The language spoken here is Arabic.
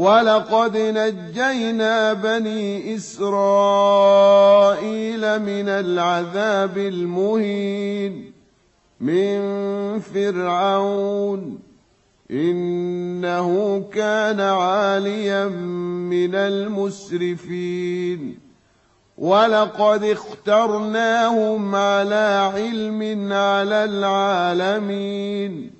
ولقد نجينا بني إسرائيل من العذاب المهين من فرعون إنه كان عاليا من المسرفين ولقد اخترناهم على علم على العالمين